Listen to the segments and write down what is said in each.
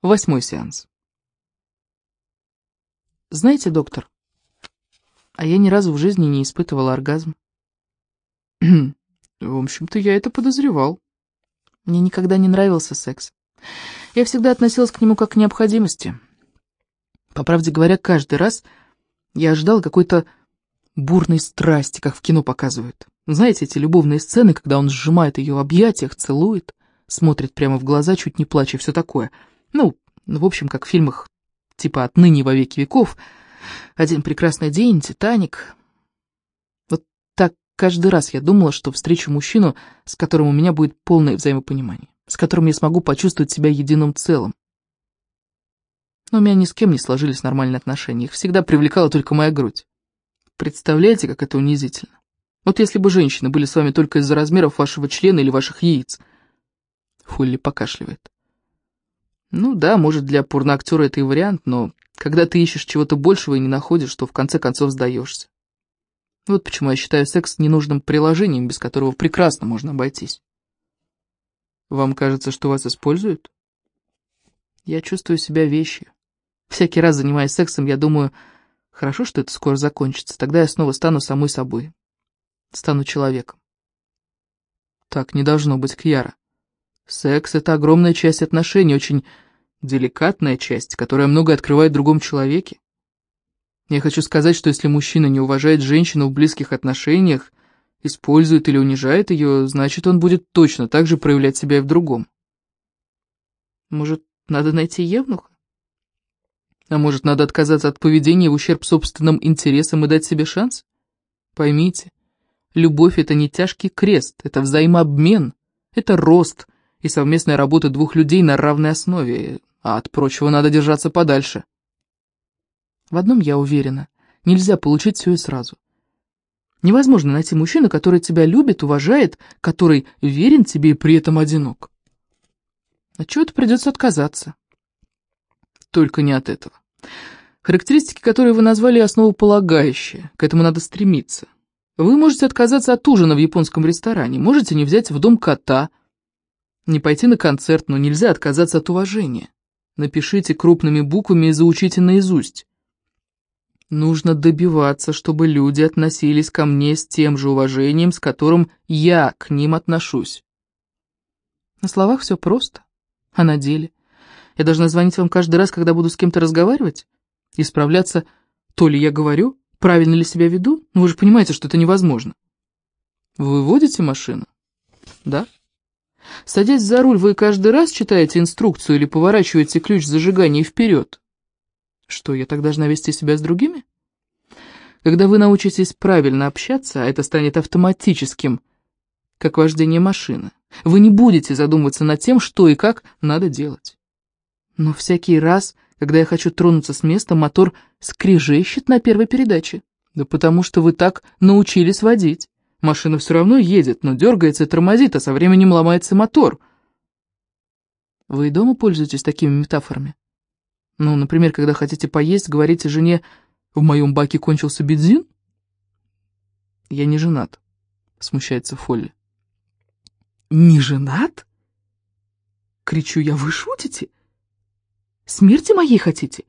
Восьмой сеанс. Знаете, доктор, а я ни разу в жизни не испытывала оргазм. В общем-то, я это подозревал. Мне никогда не нравился секс. Я всегда относилась к нему как к необходимости. По правде говоря, каждый раз я ожидал какой-то бурной страсти, как в кино показывают. Знаете, эти любовные сцены, когда он сжимает ее в объятиях, целует, смотрит прямо в глаза, чуть не плача, все такое. Ну, в общем, как в фильмах типа «Отныне во веки веков», «Один прекрасный день», «Титаник». Вот так каждый раз я думала, что встречу мужчину, с которым у меня будет полное взаимопонимание, с которым я смогу почувствовать себя единым целым. Но у меня ни с кем не сложились нормальные отношения, их всегда привлекала только моя грудь. Представляете, как это унизительно? Вот если бы женщины были с вами только из-за размеров вашего члена или ваших яиц. Фулли покашливает. Ну да, может, для порноактера это и вариант, но когда ты ищешь чего-то большего и не находишь, то в конце концов сдаешься. Вот почему я считаю секс ненужным приложением, без которого прекрасно можно обойтись. Вам кажется, что вас используют? Я чувствую себя вещью. Всякий раз, занимаясь сексом, я думаю, хорошо, что это скоро закончится, тогда я снова стану самой собой. Стану человеком. Так не должно быть, Кьяра. Секс — это огромная часть отношений, очень деликатная часть, которая многое открывает другом человеке. Я хочу сказать, что если мужчина не уважает женщину в близких отношениях, использует или унижает ее, значит, он будет точно так же проявлять себя и в другом. Может, надо найти евнуха? А может, надо отказаться от поведения в ущерб собственным интересам и дать себе шанс? Поймите, любовь — это не тяжкий крест, это взаимообмен, это рост — и совместная работа двух людей на равной основе, а от прочего надо держаться подальше. В одном я уверена, нельзя получить все и сразу. Невозможно найти мужчину, который тебя любит, уважает, который верен тебе и при этом одинок. От чего-то придется отказаться. Только не от этого. Характеристики, которые вы назвали основополагающие, к этому надо стремиться. Вы можете отказаться от ужина в японском ресторане, можете не взять в дом кота, не пойти на концерт, но нельзя отказаться от уважения. Напишите крупными буквами и заучите наизусть. Нужно добиваться, чтобы люди относились ко мне с тем же уважением, с которым я к ним отношусь. На словах все просто, а на деле? Я должна звонить вам каждый раз, когда буду с кем-то разговаривать? И справляться, то ли я говорю, правильно ли себя веду? Вы же понимаете, что это невозможно. Вы водите машину? Да. Садясь за руль, вы каждый раз читаете инструкцию или поворачиваете ключ зажигания вперед? Что, я так должна вести себя с другими? Когда вы научитесь правильно общаться, а это станет автоматическим, как вождение машины, вы не будете задумываться над тем, что и как надо делать. Но всякий раз, когда я хочу тронуться с места, мотор скрежещет на первой передаче. Да потому что вы так научились водить. Машина все равно едет, но дергается и тормозит, а со временем ломается мотор. Вы и дома пользуетесь такими метафорами? Ну, например, когда хотите поесть, говорите жене «В моем баке кончился бензин?» «Я не женат», — смущается Фолли. «Не женат?» Кричу я, «Вы шутите? Смерти моей хотите?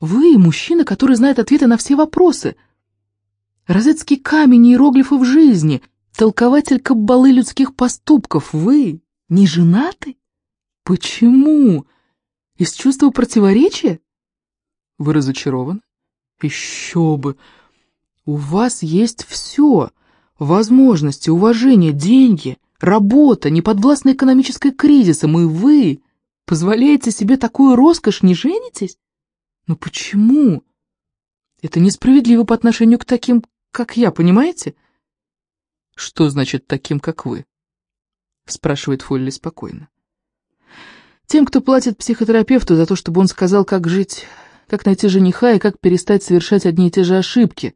Вы мужчина, который знает ответы на все вопросы». Розетский камень иероглифов жизни, толкователь каббалы людских поступков. Вы не женаты? Почему? Из чувства противоречия? Вы разочарованы? Еще бы! У вас есть все. Возможности, уважение, деньги, работа, неподвластная экономической кризисом, и вы позволяете себе такую роскошь, не женитесь? Но почему? Это несправедливо по отношению к таким, как я, понимаете?» «Что значит таким, как вы?» — спрашивает Фолли спокойно. «Тем, кто платит психотерапевту за то, чтобы он сказал, как жить, как найти жениха и как перестать совершать одни и те же ошибки.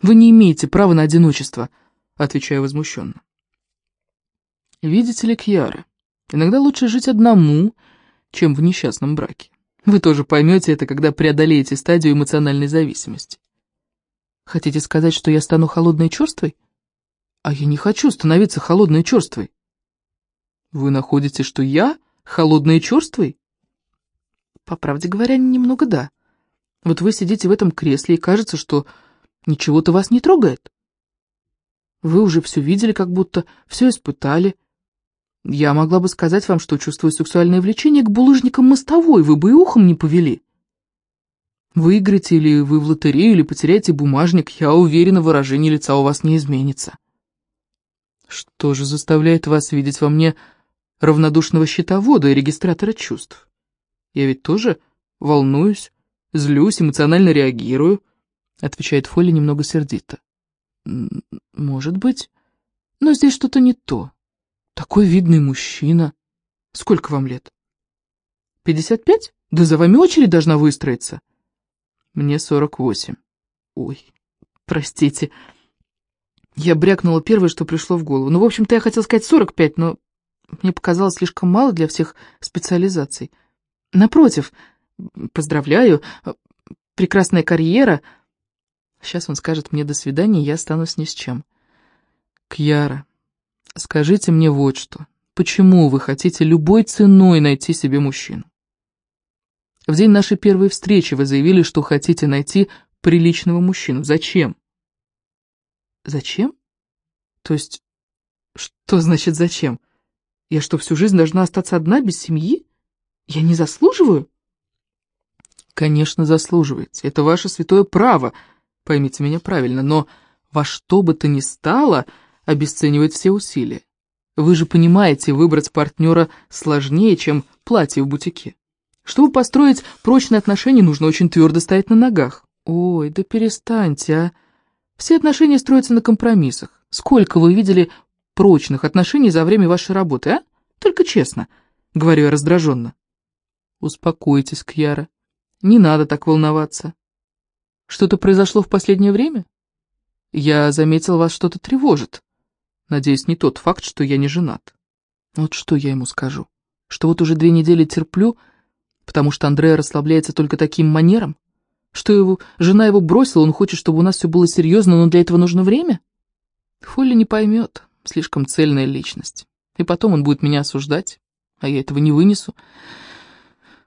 Вы не имеете права на одиночество», — отвечаю возмущенно. «Видите ли, Кьяра, иногда лучше жить одному, чем в несчастном браке. Вы тоже поймете это, когда преодолеете стадию эмоциональной зависимости. Хотите сказать, что я стану холодной и черствой? А я не хочу становиться холодной и черствой. Вы находите, что я холодной и черствой? По правде говоря, немного да. Вот вы сидите в этом кресле, и кажется, что ничего-то вас не трогает. Вы уже все видели, как будто все испытали. Я могла бы сказать вам, что чувствую сексуальное влечение к булыжникам мостовой, вы бы и ухом не повели. Выиграете или вы в лотерею, или потеряете бумажник, я уверена, выражение лица у вас не изменится. Что же заставляет вас видеть во мне равнодушного счетовода и регистратора чувств? Я ведь тоже волнуюсь, злюсь, эмоционально реагирую, отвечает Фолли немного сердито. Может быть, но здесь что-то не то. Такой видный мужчина. Сколько вам лет? Пятьдесят пять? Да за вами очередь должна выстроиться. Мне сорок восемь. Ой, простите. Я брякнула первое, что пришло в голову. Ну, в общем-то, я хотела сказать сорок пять, но мне показалось слишком мало для всех специализаций. Напротив, поздравляю, прекрасная карьера. Сейчас он скажет мне «до свидания», и я останусь ни с чем. Кьяра, скажите мне вот что. Почему вы хотите любой ценой найти себе мужчину? В день нашей первой встречи вы заявили, что хотите найти приличного мужчину. Зачем? Зачем? То есть, что значит зачем? Я что, всю жизнь должна остаться одна, без семьи? Я не заслуживаю? Конечно, заслуживаете. Это ваше святое право, поймите меня правильно, но во что бы то ни стало обесценивать все усилия. Вы же понимаете, выбрать партнера сложнее, чем платье в бутике. Чтобы построить прочные отношения, нужно очень твердо стоять на ногах. Ой, да перестаньте, а. Все отношения строятся на компромиссах. Сколько вы видели прочных отношений за время вашей работы, а? Только честно, говорю я раздраженно. Успокойтесь, Кьяра. Не надо так волноваться. Что-то произошло в последнее время? Я заметил, вас что-то тревожит. Надеюсь, не тот факт, что я не женат. Вот что я ему скажу? Что вот уже две недели терплю, Потому что Андрея расслабляется только таким манером? Что его жена его бросила, он хочет, чтобы у нас все было серьезно, но для этого нужно время? Фолли не поймет, слишком цельная личность. И потом он будет меня осуждать, а я этого не вынесу.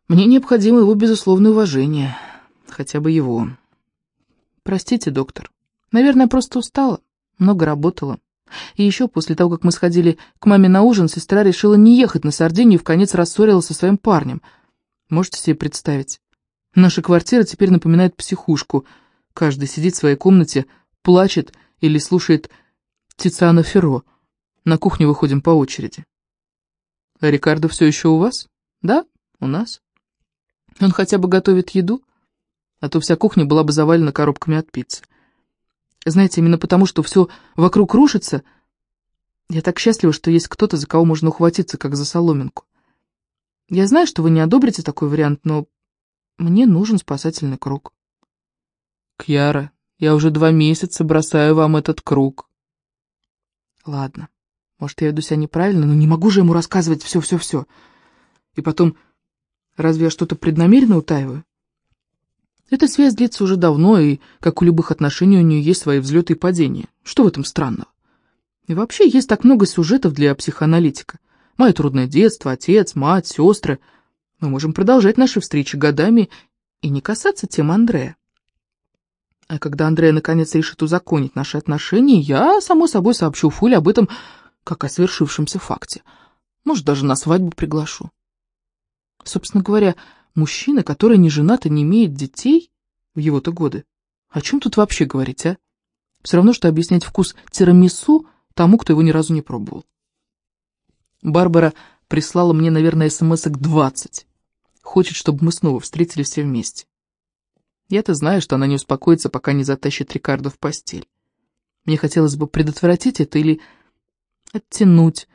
Мне необходимо его безусловное уважение, хотя бы его. Простите, доктор. Наверное, просто устала, много работала. И еще после того, как мы сходили к маме на ужин, сестра решила не ехать на Сардинию и в конец рассорилась со своим парнем — Можете себе представить? Наша квартира теперь напоминает психушку. Каждый сидит в своей комнате, плачет или слушает Тициана Ферро. На кухню выходим по очереди. А Рикардо все еще у вас? Да, у нас. Он хотя бы готовит еду, а то вся кухня была бы завалена коробками от пиццы. Знаете, именно потому, что все вокруг рушится, я так счастлива, что есть кто-то, за кого можно ухватиться, как за соломинку. Я знаю, что вы не одобрите такой вариант, но мне нужен спасательный круг. Кьяра, я уже два месяца бросаю вам этот круг. Ладно, может, я веду себя неправильно, но не могу же ему рассказывать все-все-все. И потом, разве я что-то преднамеренно утаиваю? Эта связь длится уже давно, и, как у любых отношений, у нее есть свои взлеты и падения. Что в этом странного? И вообще, есть так много сюжетов для психоаналитика. Мое трудное детство, отец, мать, сестры. Мы можем продолжать наши встречи годами и не касаться темы Андрея. А когда Андрея наконец решит узаконить наши отношения, я, само собой, сообщу Фуле об этом как о свершившемся факте. Может, даже на свадьбу приглашу. Собственно говоря, мужчина, который не женат и не имеет детей в его-то годы, о чем тут вообще говорить, а? Все равно, что объяснять вкус тирамису тому, кто его ни разу не пробовал. Барбара прислала мне, наверное, смс-ок 20. Хочет, чтобы мы снова встретились все вместе. Я-то знаю, что она не успокоится, пока не затащит Рикардо в постель. Мне хотелось бы предотвратить это или оттянуть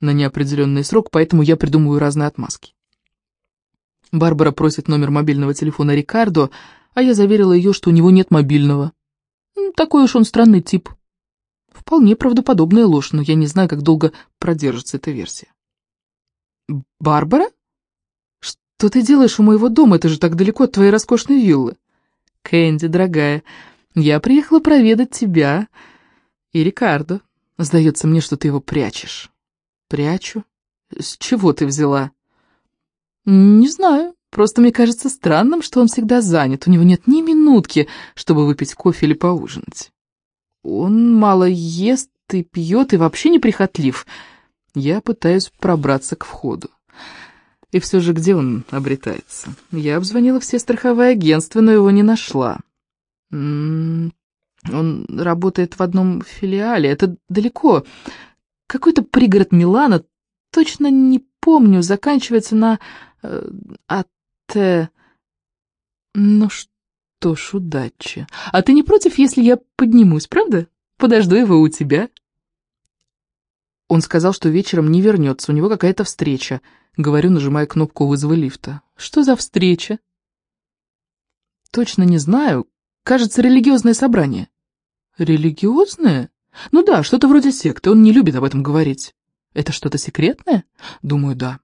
на неопределенный срок, поэтому я придумываю разные отмазки. Барбара просит номер мобильного телефона Рикардо, а я заверила ее, что у него нет мобильного. Такой уж он странный тип. Вполне правдоподобная ложь, но я не знаю, как долго продержится эта версия. «Барбара? Что ты делаешь у моего дома? Это же так далеко от твоей роскошной виллы». «Кэнди, дорогая, я приехала проведать тебя и Рикардо. Сдается мне, что ты его прячешь». «Прячу? С чего ты взяла?» «Не знаю. Просто мне кажется странным, что он всегда занят. У него нет ни минутки, чтобы выпить кофе или поужинать. Он мало ест и пьет, и вообще неприхотлив. Я пытаюсь пробраться к входу. И все же где он обретается? Я обзвонила все страховые агентства, но его не нашла. М-м, он работает в одном филиале, это далеко. Какой-то пригород Милана, точно не помню, заканчивается на э, АТ. Ну что ж, удачи. А ты не против, если я поднимусь, правда? Подожду его у тебя. Он сказал, что вечером не вернется, у него какая-то встреча. Говорю, нажимая кнопку вызова лифта. Что за встреча? Точно не знаю. Кажется, религиозное собрание. Религиозное? Ну да, что-то вроде секты, он не любит об этом говорить. Это что-то секретное? Думаю, да.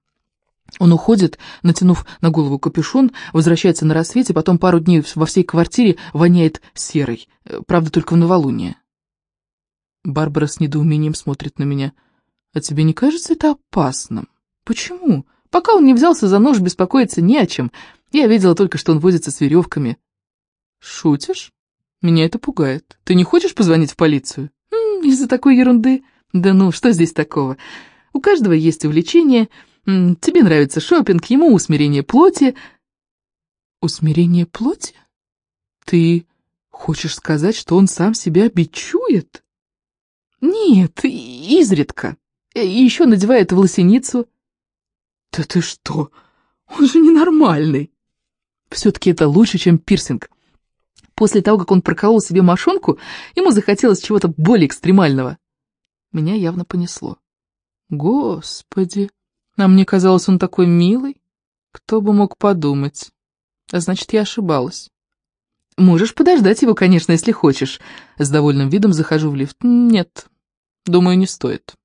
Он уходит, натянув на голову капюшон, возвращается на рассвете, потом пару дней во всей квартире воняет серой, э, правда, только в новолуние. Барбара с недоумением смотрит на меня. «А тебе не кажется это опасным?» «Почему? Пока он не взялся за нож, беспокоиться не о чем. Я видела только, что он возится с веревками». «Шутишь? Меня это пугает. Ты не хочешь позвонить в полицию?» «Из-за такой ерунды?» «Да ну, что здесь такого? У каждого есть увлечение. Тебе нравится шопинг, ему усмирение плоти». «Усмирение плоти? Ты хочешь сказать, что он сам себя бичует?» «Нет, изредка. И еще надевает волосиницу». «Да ты что? Он же ненормальный!» «Все-таки это лучше, чем пирсинг. После того, как он проколол себе мошонку, ему захотелось чего-то более экстремального. Меня явно понесло. Господи, а мне казалось, он такой милый. Кто бы мог подумать? А значит, я ошибалась. Можешь подождать его, конечно, если хочешь. С довольным видом захожу в лифт. Нет, думаю, не стоит.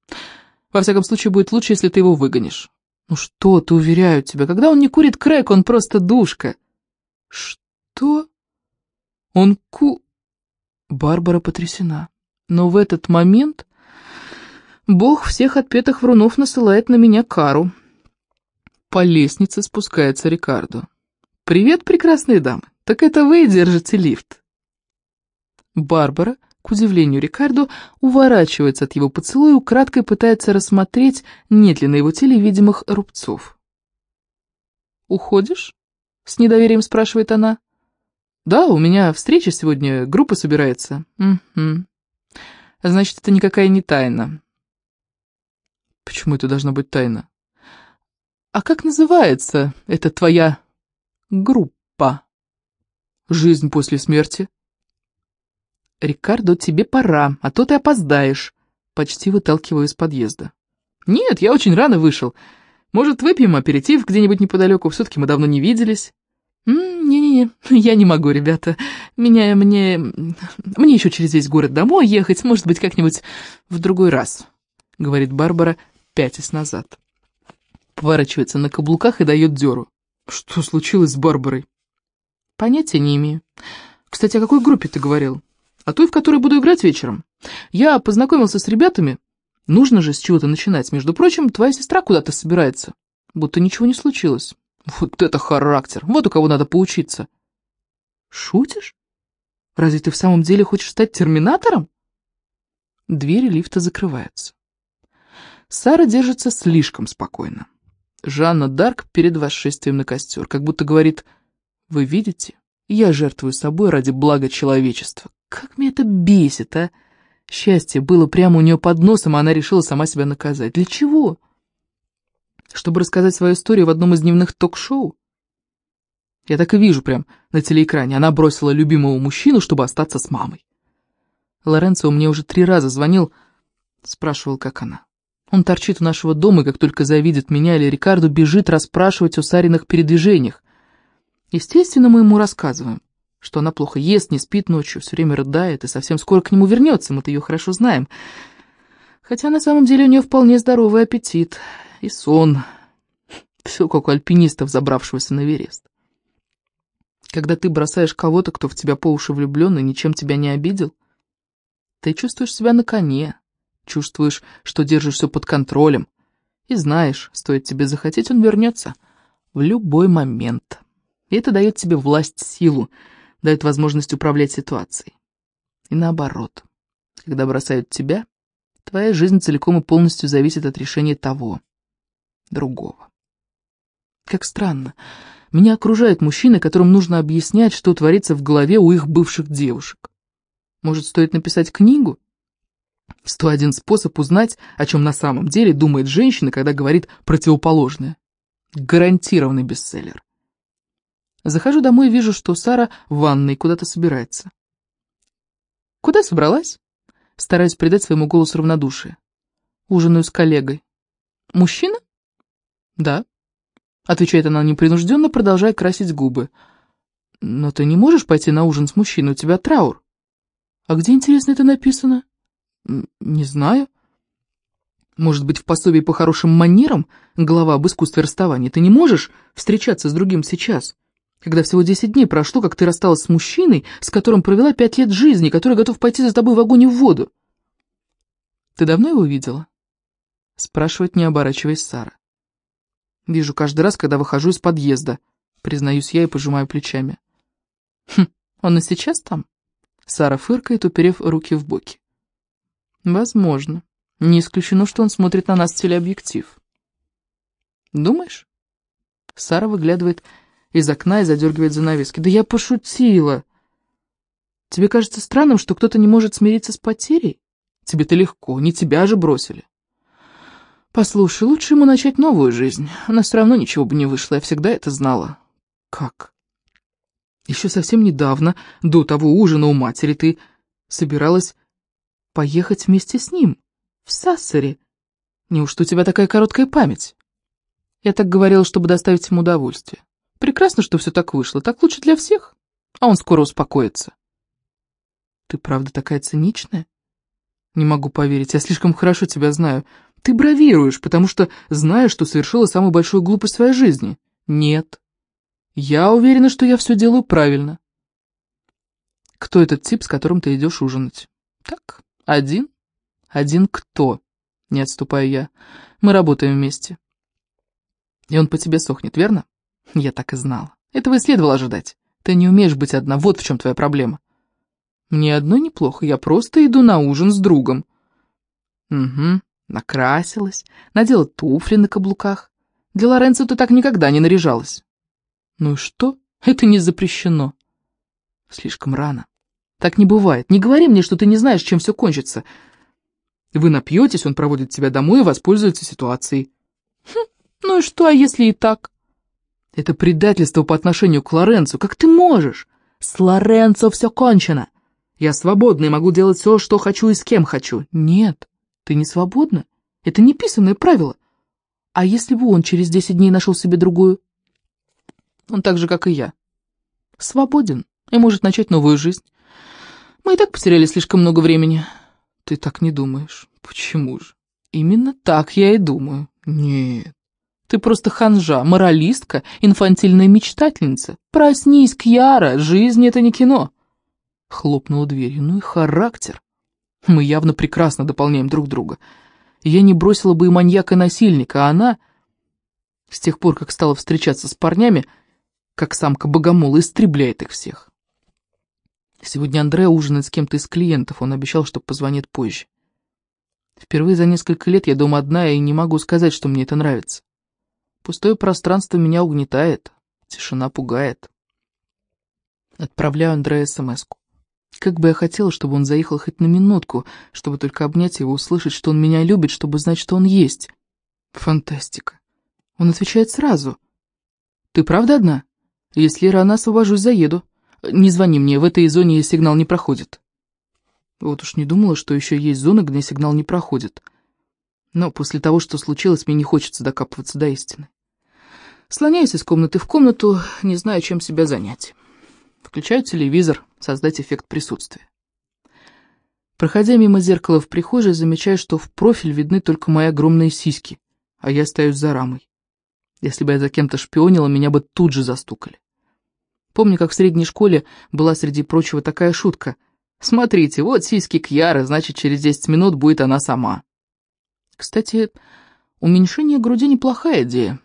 Во всяком случае, будет лучше, если ты его выгонишь. Ну что ты, уверяю тебя, когда он не курит крэк, он просто душка. Что? Он ку... Барбара потрясена. Но в этот момент Бог всех отпетых врунов насылает на меня кару. По лестнице спускается Рикардо. «Привет, прекрасные дамы! Так это вы держите лифт!» Барбара, к удивлению Рикардо, уворачивается от его поцелуя, украдкой пытается рассмотреть, нет ли на его теле видимых рубцов. «Уходишь?» — с недоверием спрашивает она. «Да, у меня встреча сегодня, группа собирается». «Угу. Значит, это никакая не тайна». «Почему это должна быть тайна?» «А как называется эта твоя группа?» «Жизнь после смерти». «Рикардо, тебе пора, а то ты опоздаешь», — почти выталкиваю из подъезда. «Нет, я очень рано вышел. Может, выпьем аперитив где-нибудь неподалеку? Все-таки мы давно не виделись». «Не-не-не, я не могу, ребята. Меня, мне... Мне еще через весь город домой ехать, может быть, как-нибудь в другой раз», — говорит Барбара, пятясь назад. Поворачивается на каблуках и дает дёру. «Что случилось с Барбарой?» «Понятия не имею. Кстати, о какой группе ты говорил? О той, в которой буду играть вечером. Я познакомился с ребятами. Нужно же с чего-то начинать. Между прочим, твоя сестра куда-то собирается. Будто ничего не случилось». Вот это характер! Вот у кого надо поучиться. Шутишь? Разве ты в самом деле хочешь стать терминатором? Двери лифта закрываются. Сара держится слишком спокойно. Жанна Дарк перед восшествием на костер, как будто говорит, «Вы видите, я жертвую собой ради блага человечества. Как меня это бесит, а? Счастье было прямо у нее под носом, а она решила сама себя наказать. Для чего?» чтобы рассказать свою историю в одном из дневных ток-шоу? Я так и вижу прям на телеэкране. Она бросила любимого мужчину, чтобы остаться с мамой. Лоренцо мне уже три раза звонил, спрашивал, как она. Он торчит у нашего дома, и как только завидит меня или Рикарду, бежит расспрашивать о Сариных передвижениях. Естественно, мы ему рассказываем, что она плохо ест, не спит ночью, все время рыдает и совсем скоро к нему вернется, мы-то ее хорошо знаем. Хотя на самом деле у нее вполне здоровый аппетит и сон. Все как у альпинистов, забравшегося на Эверест. Когда ты бросаешь кого-то, кто в тебя по уши влюблен и ничем тебя не обидел, ты чувствуешь себя на коне, чувствуешь, что держишь все под контролем, и знаешь, стоит тебе захотеть, он вернется. в любой момент. И это дает тебе власть, силу, дает возможность управлять ситуацией. И наоборот, когда бросают тебя, твоя жизнь целиком и полностью зависит от решения того, другого. Как странно. Меня окружают мужчины, которым нужно объяснять, что творится в голове у их бывших девушек. Может, стоит написать книгу? 101 способ узнать, о чем на самом деле думает женщина, когда говорит противоположное. Гарантированный бестселлер. Захожу домой и вижу, что Сара в ванной куда-то собирается. «Куда собралась?» Стараюсь придать своему голосу равнодушие. «Ужинаю с коллегой». «Мужчина?» «Да», — отвечает она непринужденно, продолжая красить губы. «Но ты не можешь пойти на ужин с мужчиной, у тебя траур». «А где, интересно, это написано?» «Не знаю». «Может быть, в пособии по хорошим манерам, глава об искусстве расставания, ты не можешь встречаться с другим сейчас, когда всего десять дней прошло, как ты рассталась с мужчиной, с которым провела пять лет жизни, который готов пойти за тобой в огонь и в воду?» «Ты давно его видела?» Спрашивает, не оборачиваясь Сара. «Вижу каждый раз, когда выхожу из подъезда», признаюсь я и пожимаю плечами. «Хм, он и сейчас там?» Сара фыркает, уперев руки в боки. Возможно. Не исключено, что он смотрит на нас в телеобъектив. Думаешь? Сара выглядывает из окна и задергивает занавески. Да я пошутила. Тебе кажется странным, что кто-то не может смириться с потерей? Тебе-то легко, не тебя же бросили. Послушай, лучше ему начать новую жизнь. Она все равно ничего бы не вышло, я всегда это знала. Как? Еще совсем недавно, до того ужина у матери, ты собиралась поехать вместе с ним, в Сассере. Неужто у тебя такая короткая память? Я так говорила, чтобы доставить ему удовольствие. Прекрасно, что все так вышло, так лучше для всех, а он скоро успокоится. Ты правда такая циничная? Не могу поверить, я слишком хорошо тебя знаю. Ты бравируешь, потому что знаешь, что совершила самую большую глупость в своей жизни. Нет, я уверена, что я все делаю правильно. Кто этот тип, с которым ты идешь ужинать? Так, один? Один кто? Не отступаю я. Мы работаем вместе. И он по тебе сохнет, верно? Я так и знала. Этого и следовало ожидать. Ты не умеешь быть одна, вот в чем твоя проблема. Мне одно неплохо, я просто иду на ужин с другом. Угу, накрасилась, надела туфли на каблуках. Для Лоренцо ты так никогда не наряжалась. Ну и что? Это не запрещено. Слишком рано. Так не бывает. Не говори мне, что ты не знаешь, чем все кончится. Вы напьетесь, он проводит тебя домой и воспользуется ситуацией. Хм, ну и что, а если и так? Это предательство по отношению к Лоренцу. Как ты можешь? С Лоренцо все кончено. Я свободна и могу делать все, что хочу и с кем хочу. Нет, ты не свободна. Это не писанное правило. А если бы он через десять дней нашел себе другую? Он так же, как и я. Свободен и может начать новую жизнь. Мы и так потеряли слишком много времени. Ты так не думаешь. Почему же? Именно так я и думаю. Нет. Ты просто ханжа, моралистка, инфантильная мечтательница. Проснись, Кьяра, жизнь — это не кино. Хлопнула дверью. Ну и характер. Мы явно прекрасно дополняем друг друга. Я не бросила бы и маньяка-насильника, а она... С тех пор, как стала встречаться с парнями, как самка богомола, истребляет их всех. Сегодня Андре ужинает с кем-то из клиентов, он обещал, что позвонит позже. Впервые за несколько лет я дома одна и не могу сказать, что мне это нравится. Пустое пространство меня угнетает, тишина пугает. Отправляю Андрея смс -ку. Как бы я хотела, чтобы он заехал хоть на минутку, чтобы только обнять его, услышать, что он меня любит, чтобы знать, что он есть. Фантастика. Он отвечает сразу. «Ты правда одна?» Если рано освобожусь, заеду. Не звони мне, в этой зоне сигнал не проходит. Вот уж не думала, что еще есть зоны, где сигнал не проходит. Но после того, что случилось, мне не хочется докапываться до истины. Слоняюсь из комнаты в комнату, не знаю, чем себя занять. Включаю телевизор, создать эффект присутствия. Проходя мимо зеркала в прихожей, замечаю, что в профиль видны только мои огромные сиськи, а я остаюсь за рамой. Если бы я за кем-то шпионила, меня бы тут же застукали. Помню, как в средней школе была среди прочего такая шутка. «Смотрите, вот сиськи Кьяры, значит, через 10 минут будет она сама». Кстати, уменьшение груди неплохая идея.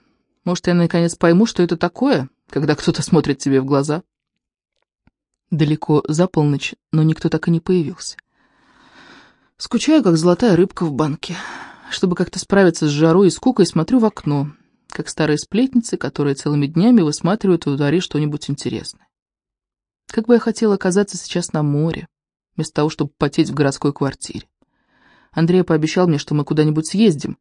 Может, я наконец пойму, что это такое, когда кто-то смотрит тебе в глаза. Далеко за полночь, но никто так и не появился. Скучаю, как золотая рыбка в банке. Чтобы как-то справиться с жарой и скукой, смотрю в окно, как старые сплетницы, которые целыми днями высматривают в дворе что-нибудь интересное. Как бы я хотела оказаться сейчас на море, вместо того, чтобы потеть в городской квартире. Андрей пообещал мне, что мы куда-нибудь съездим,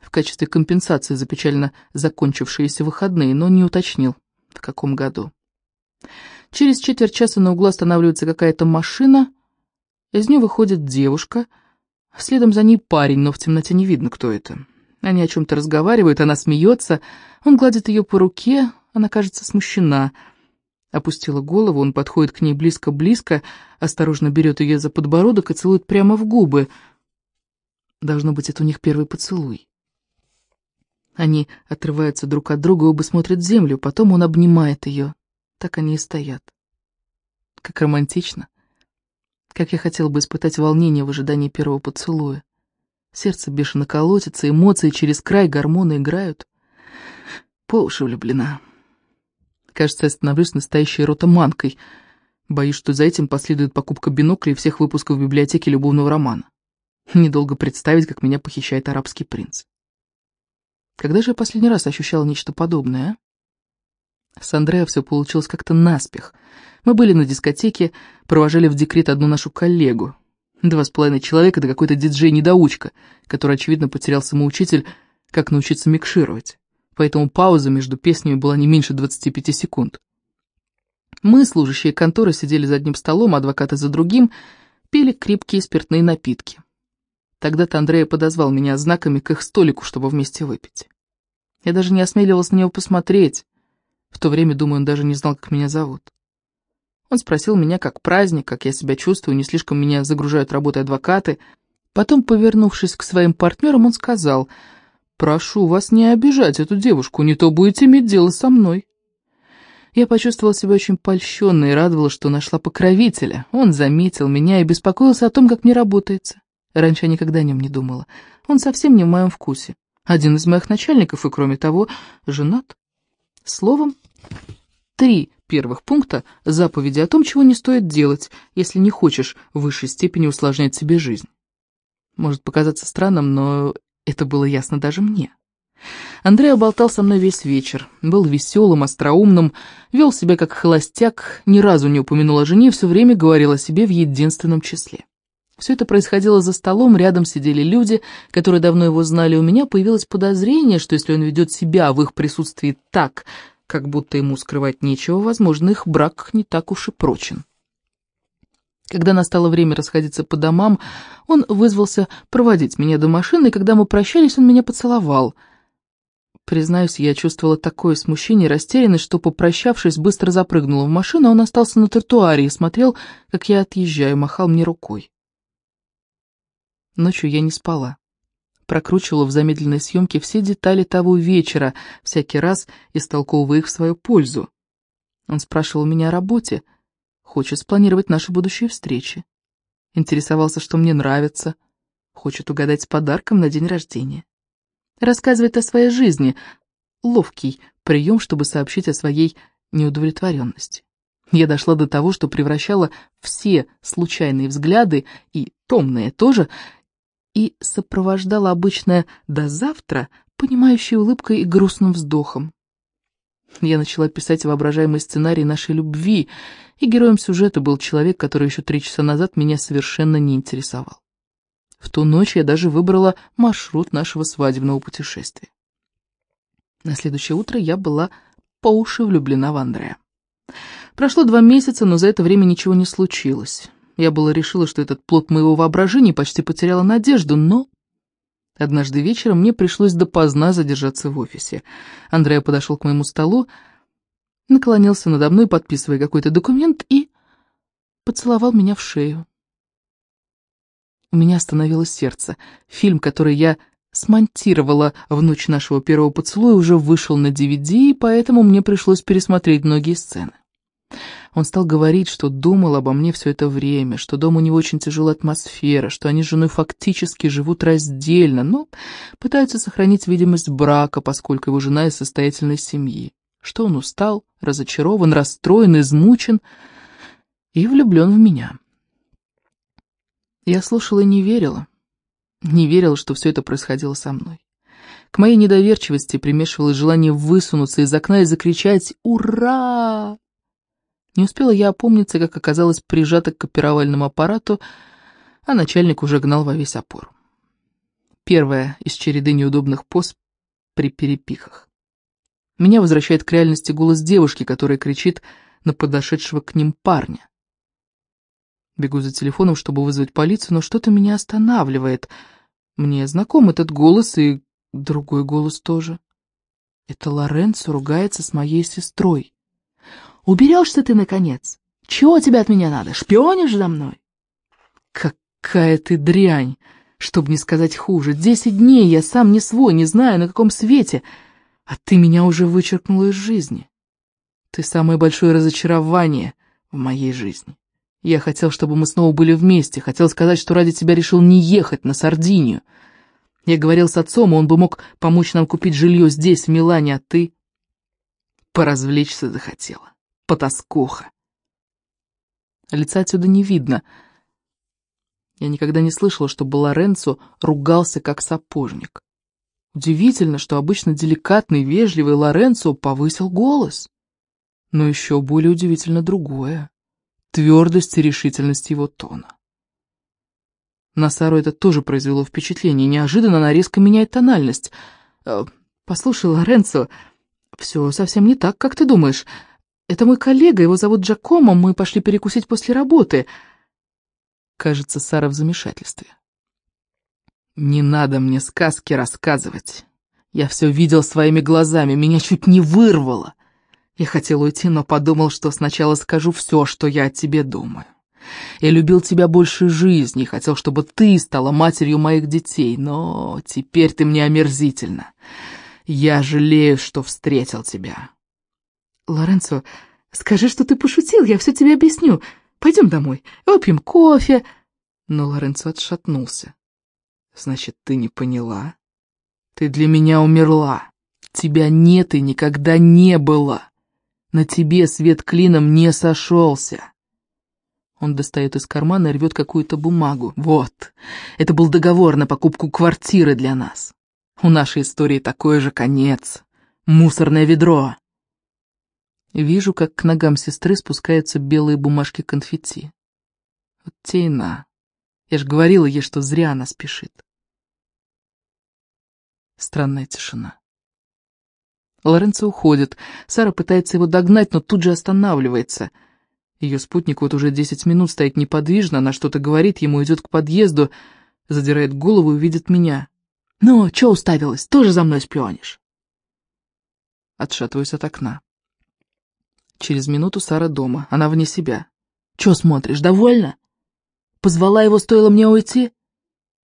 в качестве компенсации за печально закончившиеся выходные, но не уточнил, в каком году. Через четверть часа на углу останавливается какая-то машина, из нее выходит девушка, следом за ней парень, но в темноте не видно, кто это. Они о чем-то разговаривают, она смеется, он гладит ее по руке, она кажется смущена. Опустила голову, он подходит к ней близко-близко, осторожно берет ее за подбородок и целует прямо в губы. Должно быть, это у них первый поцелуй. Они отрываются друг от друга, оба смотрят в землю, потом он обнимает ее. Так они и стоят. Как романтично. Как я хотел бы испытать волнение в ожидании первого поцелуя. Сердце бешено колотится, эмоции через край, гормоны играют. По уши влюблена. Кажется, я становлюсь настоящей ротоманкой. Боюсь, что за этим последует покупка бинокля и всех выпусков библиотеки любовного романа. Недолго представить, как меня похищает арабский принц. Когда же я последний раз ощущала нечто подобное, а? С Андреа все получилось как-то наспех. Мы были на дискотеке, провожали в декрет одну нашу коллегу. Два с половиной человека — это какой-то диджей-недоучка, который, очевидно, потерял самоучитель, как научиться микшировать. Поэтому пауза между песнями была не меньше 25 секунд. Мы, служащие конторы, сидели за одним столом, адвокаты за другим, пили крепкие спиртные напитки. Тогда-то Андрея подозвал меня знаками к их столику, чтобы вместе выпить. Я даже не осмеливалась на него посмотреть. В то время, думаю, он даже не знал, как меня зовут. Он спросил меня, как праздник, как я себя чувствую, не слишком меня загружают работой адвокаты. Потом, повернувшись к своим партнерам, он сказал, «Прошу вас не обижать эту девушку, не то будете иметь дело со мной». Я почувствовала себя очень польщенной и радовалась, что нашла покровителя. Он заметил меня и беспокоился о том, как мне работается. Раньше я никогда о нем не думала. Он совсем не в моем вкусе. Один из моих начальников и, кроме того, женат. Словом, три первых пункта заповеди о том, чего не стоит делать, если не хочешь в высшей степени усложнять себе жизнь. Может показаться странным, но это было ясно даже мне. Андрей оболтал со мной весь вечер, был веселым, остроумным, вел себя как холостяк, ни разу не упомянул о жене, все время говорил о себе в единственном числе. Все это происходило за столом, рядом сидели люди, которые давно его знали. У меня появилось подозрение, что если он ведет себя в их присутствии так, как будто ему скрывать нечего, возможно, их брак не так уж и прочен. Когда настало время расходиться по домам, он вызвался проводить меня до машины, и когда мы прощались, он меня поцеловал. Признаюсь, я чувствовала такое смущение и растерянность, что, попрощавшись, быстро запрыгнула в машину, а он остался на тротуаре и смотрел, как я отъезжаю, махал мне рукой. Ночью я не спала. Прокручивала в замедленной съемке все детали того вечера, всякий раз истолковывая их в свою пользу. Он спрашивал меня о работе, хочет спланировать наши будущие встречи. Интересовался, что мне нравится, хочет угадать с подарком на день рождения. Рассказывает о своей жизни, ловкий прием, чтобы сообщить о своей неудовлетворенности. Я дошла до того, что превращала все случайные взгляды, и томные тоже, и сопровождала обычное «до завтра» понимающей улыбкой и грустным вздохом. Я начала писать воображаемый сценарий нашей любви, и героем сюжета был человек, который еще три часа назад меня совершенно не интересовал. В ту ночь я даже выбрала маршрут нашего свадебного путешествия. На следующее утро я была по уши влюблена в Андрея. Прошло два месяца, но за это время ничего не случилось. Я было решила, что этот плод моего воображения почти потеряла надежду, но... Однажды вечером мне пришлось допоздна задержаться в офисе. Андрея подошел к моему столу, наклонился надо мной, подписывая какой-то документ, и поцеловал меня в шею. У меня остановилось сердце. Фильм, который я смонтировала в ночь нашего первого поцелуя, уже вышел на DVD, и поэтому мне пришлось пересмотреть многие сцены. Он стал говорить, что думал обо мне все это время, что дома у него очень тяжелая атмосфера, что они с женой фактически живут раздельно, но пытаются сохранить видимость брака, поскольку его жена из состоятельной семьи, что он устал, разочарован, расстроен, измучен и влюблен в меня. Я слушала и не верила, не верила, что все это происходило со мной. К моей недоверчивости примешивалось желание высунуться из окна и закричать «Ура!». Не успела я опомниться, как оказалось прижата к копировальному аппарату, а начальник уже гнал во весь опор. Первая из череды неудобных поз при перепихах. Меня возвращает к реальности голос девушки, которая кричит на подошедшего к ним парня. Бегу за телефоном, чтобы вызвать полицию, но что-то меня останавливает. Мне знаком этот голос и другой голос тоже. Это Лоренцо ругается с моей сестрой. Уберешься ты, наконец? Чего тебе от меня надо? Шпионишь за мной? Какая ты дрянь, чтобы не сказать хуже. Десять дней я сам не свой, не знаю, на каком свете, а ты меня уже вычеркнула из жизни. Ты самое большое разочарование в моей жизни. Я хотел, чтобы мы снова были вместе, хотел сказать, что ради тебя решил не ехать на Сардинию. Я говорил с отцом, он бы мог помочь нам купить жилье здесь, в Милане, а ты... Поразвлечься захотела потаскуха. Лица отсюда не видно. Я никогда не слышала, чтобы Лоренцо ругался как сапожник. Удивительно, что обычно деликатный, вежливый Лоренцо повысил голос. Но еще более удивительно другое — твердость и решительность его тона. На Сару это тоже произвело впечатление. Неожиданно она резко меняет тональность. «Э, «Послушай, Лоренцо, все совсем не так, как ты думаешь. Это мой коллега, его зовут Джакомо, мы пошли перекусить после работы. Кажется, Сара в замешательстве. Не надо мне сказки рассказывать. Я все видел своими глазами, меня чуть не вырвало. Я хотел уйти, но подумал, что сначала скажу все, что я о тебе думаю. Я любил тебя больше жизни, хотел, чтобы ты стала матерью моих детей, но теперь ты мне омерзительно. Я жалею, что встретил тебя. «Лоренцо, скажи, что ты пошутил, я все тебе объясню. Пойдем домой, выпьем кофе». Но Лоренцо отшатнулся. «Значит, ты не поняла? Ты для меня умерла. Тебя нет и никогда не было. На тебе свет клином не сошелся». Он достает из кармана и рвет какую-то бумагу. «Вот, это был договор на покупку квартиры для нас. У нашей истории такой же конец. Мусорное ведро. Вижу, как к ногам сестры спускаются белые бумажки конфетти. Вот те и на. Я же говорила ей, что зря она спешит. Странная тишина. Лоренцо уходит. Сара пытается его догнать, но тут же останавливается. Ее спутник вот уже десять минут стоит неподвижно, она что-то говорит, ему идет к подъезду, задирает голову и видит меня. «Ну, чё уставилась? Тоже за мной шпионишь?» Отшатываюсь от окна. Через минуту Сара дома, она вне себя. «Чё смотришь, довольна? Позвала его, стоило мне уйти?»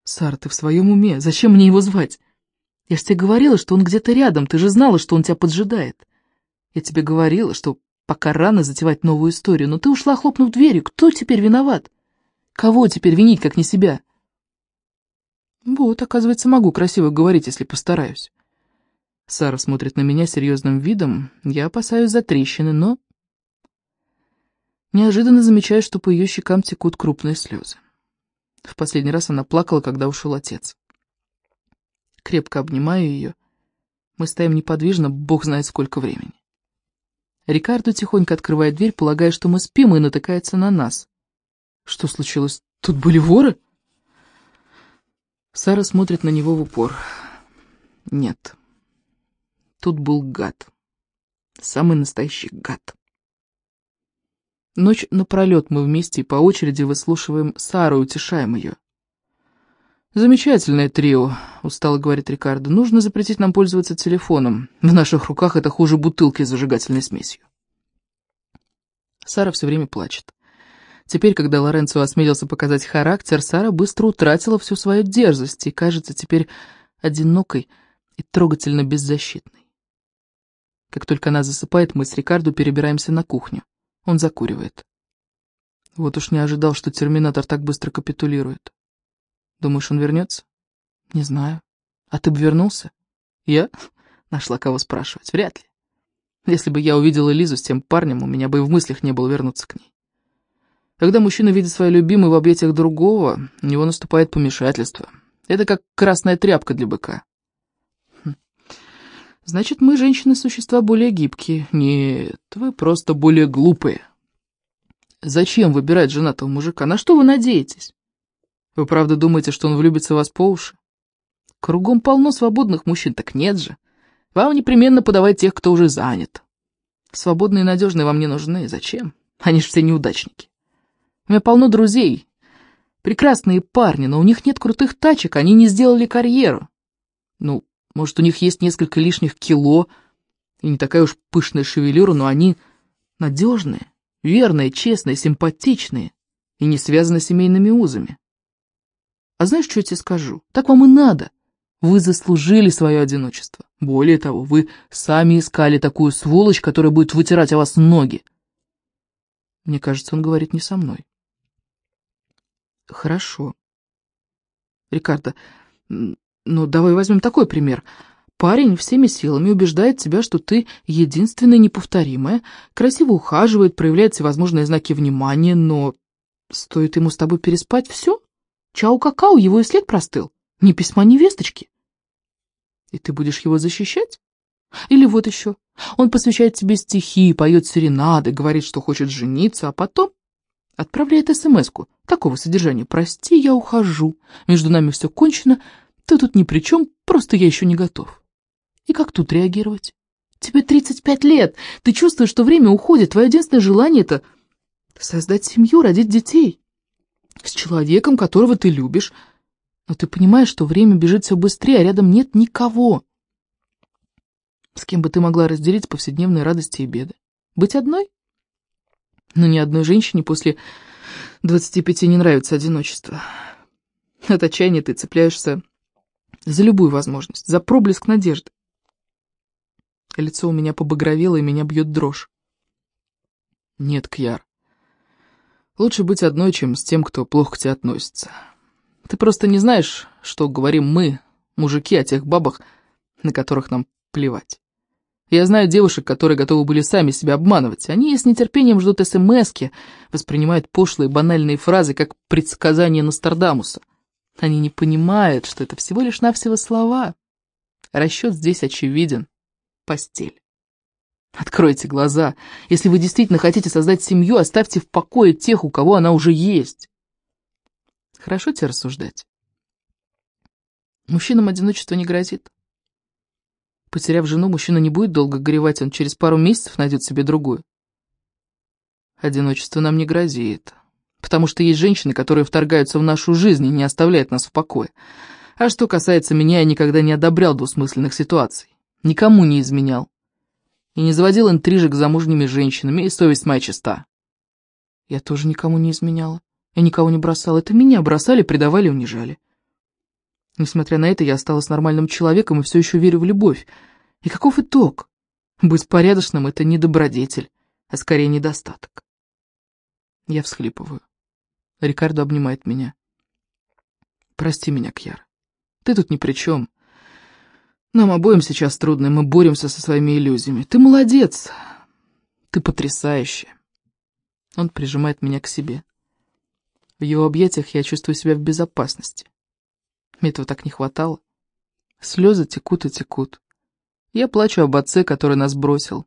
«Сара, ты в своем уме? Зачем мне его звать? Я ж тебе говорила, что он где-то рядом, ты же знала, что он тебя поджидает. Я тебе говорила, что пока рано затевать новую историю, но ты ушла, хлопнув дверью. Кто теперь виноват? Кого теперь винить, как не себя?» «Вот, оказывается, могу красиво говорить, если постараюсь». Сара смотрит на меня серьезным видом. Я опасаюсь за трещины, но... Неожиданно замечаю, что по ее щекам текут крупные слезы. В последний раз она плакала, когда ушел отец. Крепко обнимаю ее. Мы стоим неподвижно, бог знает сколько времени. Рикардо тихонько открывает дверь, полагая, что мы спим, и натыкается на нас. Что случилось? Тут были воры? Сара смотрит на него в упор. Нет. Тут был гад. Самый настоящий гад. Ночь напролет мы вместе и по очереди выслушиваем Сару и утешаем ее. «Замечательное трио», — устало говорит Рикардо. «Нужно запретить нам пользоваться телефоном. В наших руках это хуже бутылки с зажигательной смесью». Сара все время плачет. Теперь, когда Лоренцо осмелился показать характер, Сара быстро утратила всю свою дерзость и кажется теперь одинокой и трогательно беззащитной. Как только она засыпает, мы с Рикардо перебираемся на кухню. Он закуривает. Вот уж не ожидал, что терминатор так быстро капитулирует. Думаешь, он вернется? Не знаю. А ты бы вернулся? Я? Нашла кого спрашивать. Вряд ли. Если бы я увидела Лизу с тем парнем, у меня бы и в мыслях не было вернуться к ней. Когда мужчина видит свою любимую в объятиях другого, у него наступает помешательство. Это как красная тряпка для быка. Значит, мы, женщины, существа более гибкие. Нет, вы просто более глупые. Зачем выбирать женатого мужика? На что вы надеетесь? Вы правда думаете, что он влюбится в вас по уши? Кругом полно свободных мужчин, так нет же. Вам непременно подавать тех, кто уже занят. Свободные и надежные вам не нужны. Зачем? Они же все неудачники. У меня полно друзей. Прекрасные парни, но у них нет крутых тачек, они не сделали карьеру. Ну, может, у них есть несколько лишних кило и не такая уж пышная шевелюра, но они надежные, верные, честные, симпатичные и не связаны семейными узами. А знаешь, что я тебе скажу? Так вам и надо. Вы заслужили свое одиночество. Более того, вы сами искали такую сволочь, которая будет вытирать о вас ноги. Мне кажется, он говорит не со мной. Хорошо. Рикардо, ну давай возьмем такой пример. Парень всеми силами убеждает тебя, что ты единственная неповторимая, красиво ухаживает, проявляет всевозможные знаки внимания, но стоит ему с тобой переспать, все, Чау-какау, его и след простыл. Ни письма, ни весточки. И ты будешь его защищать? Или вот еще. Он посвящает тебе стихи, поет серенады, говорит, что хочет жениться, а потом отправляет смс-ку такого содержания. «Прости, я ухожу. Между нами все кончено. Ты тут ни при чем, просто я еще не готов». И как тут реагировать? Тебе 35 лет. Ты чувствуешь, что время уходит. Твое единственное желание — это создать семью, родить детей с человеком, которого ты любишь, но ты понимаешь, что время бежит все быстрее, а рядом нет никого. С кем бы ты могла разделить повседневные радости и беды? Быть одной? Но ни одной женщине после 25 не нравится одиночество. От отчаяния ты цепляешься за любую возможность, за проблеск надежды. Лицо у меня побагровело, и меня бьет дрожь. Нет, Кьяр, Лучше быть одной, чем с тем, кто плохо к тебе относится. Ты просто не знаешь, что говорим мы, мужики, о тех бабах, на которых нам плевать. Я знаю девушек, которые готовы были сами себя обманывать. Они с нетерпением ждут СМСки, воспринимают пошлые банальные фразы, как предсказания Нострадамуса. Они не понимают, что это всего лишь навсего слова. Расчет здесь очевиден. Постель. Откройте глаза. Если вы действительно хотите создать семью, оставьте в покое тех, у кого она уже есть. Хорошо тебе рассуждать. Мужчинам одиночество не грозит. Потеряв жену, мужчина не будет долго горевать, он через пару месяцев найдет себе другую. Одиночество нам не грозит, потому что есть женщины, которые вторгаются в нашу жизнь и не оставляют нас в покое. А что касается меня, я никогда не одобрял двусмысленных ситуаций. Никому не изменял и не заводил интрижек с замужними женщинами, и совесть моя чиста. Я тоже никому не изменяла. Я никого не бросала. Это меня бросали, предавали, унижали. Несмотря на это, я осталась нормальным человеком и все еще верю в любовь. И каков итог? Быть порядочным — это не добродетель, а скорее недостаток. Я всхлипываю. Рикардо обнимает меня. Прости меня, Кьяр. Ты тут ни при чем. Нам обоим сейчас трудно, мы боремся со своими иллюзиями. Ты молодец. Ты потрясающая. Он прижимает меня к себе. В его объятиях я чувствую себя в безопасности. Мне этого так не хватало. Слезы текут и текут. Я плачу об отце, который нас бросил,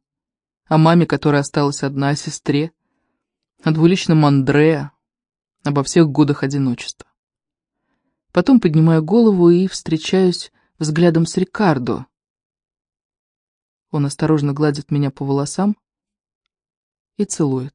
о маме, которая осталась одна, о сестре, о двуличном Андреа, обо всех годах одиночества. Потом поднимаю голову и встречаюсь взглядом с Рикардо. Он осторожно гладит меня по волосам и целует.